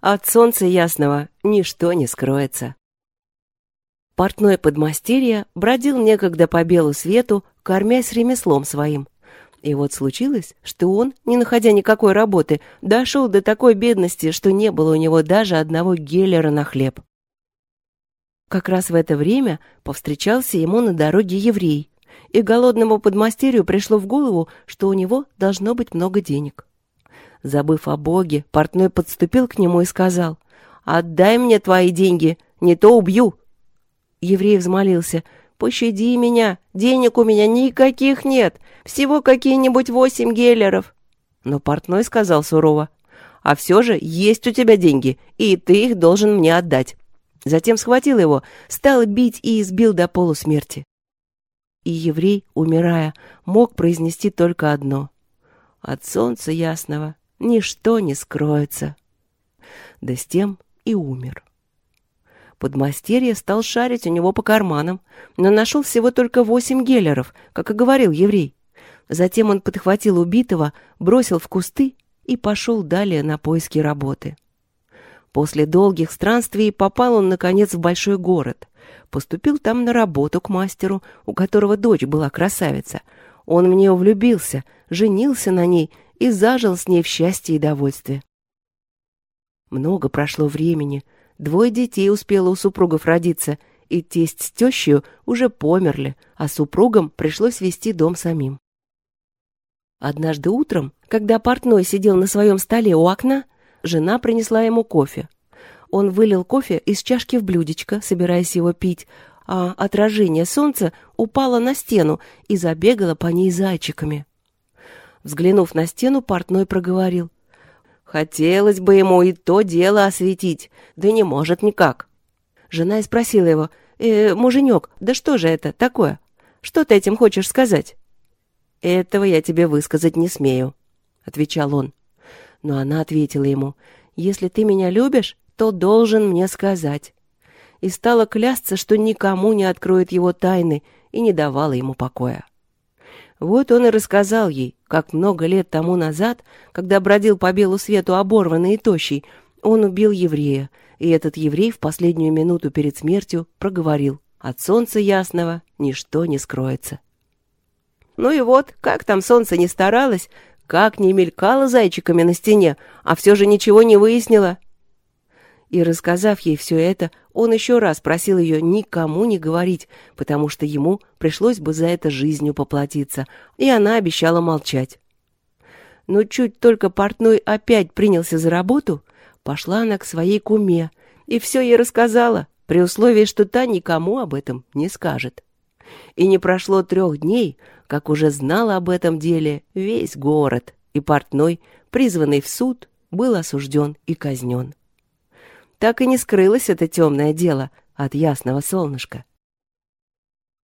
От солнца ясного ничто не скроется. Портной подмастерье бродил некогда по белу свету, кормясь ремеслом своим. И вот случилось, что он, не находя никакой работы, дошел до такой бедности, что не было у него даже одного геллера на хлеб. Как раз в это время повстречался ему на дороге еврей, и голодному подмастерью пришло в голову, что у него должно быть много денег. Забыв о Боге, портной подступил к нему и сказал, «Отдай мне твои деньги, не то убью». Еврей взмолился, «Пощади меня, денег у меня никаких нет, всего какие-нибудь восемь геллеров». Но портной сказал сурово, «А все же есть у тебя деньги, и ты их должен мне отдать». Затем схватил его, стал бить и избил до полусмерти и еврей, умирая, мог произнести только одно. «От солнца ясного ничто не скроется». Да с тем и умер. Подмастерье стал шарить у него по карманам, но нашел всего только восемь геллеров, как и говорил еврей. Затем он подхватил убитого, бросил в кусты и пошел далее на поиски работы. После долгих странствий попал он, наконец, в большой город. Поступил там на работу к мастеру, у которого дочь была красавица. Он в нее влюбился, женился на ней и зажил с ней в счастье и довольстве. Много прошло времени. Двое детей успело у супругов родиться, и тесть с тещей уже померли, а супругам пришлось вести дом самим. Однажды утром, когда портной сидел на своем столе у окна, жена принесла ему кофе. Он вылил кофе из чашки в блюдечко, собираясь его пить, а отражение солнца упало на стену и забегало по ней зайчиками. Взглянув на стену, портной проговорил. «Хотелось бы ему и то дело осветить, да не может никак». Жена и спросила его, «Э, муженек, да что же это такое? Что ты этим хочешь сказать?» «Этого я тебе высказать не смею», — отвечал он. Но она ответила ему, «Если ты меня любишь, то должен мне сказать. И стала клясться, что никому не откроет его тайны, и не давала ему покоя. Вот он и рассказал ей, как много лет тому назад, когда бродил по белу свету оборванный и тощий, он убил еврея, и этот еврей в последнюю минуту перед смертью проговорил «От солнца ясного ничто не скроется». Ну и вот, как там солнце не старалось, как не мелькало зайчиками на стене, а все же ничего не выяснило, и, рассказав ей все это, он еще раз просил ее никому не говорить, потому что ему пришлось бы за это жизнью поплатиться, и она обещала молчать. Но чуть только портной опять принялся за работу, пошла она к своей куме и все ей рассказала, при условии, что та никому об этом не скажет. И не прошло трех дней, как уже знал об этом деле весь город, и портной, призванный в суд, был осужден и казнен так и не скрылось это темное дело от ясного солнышка.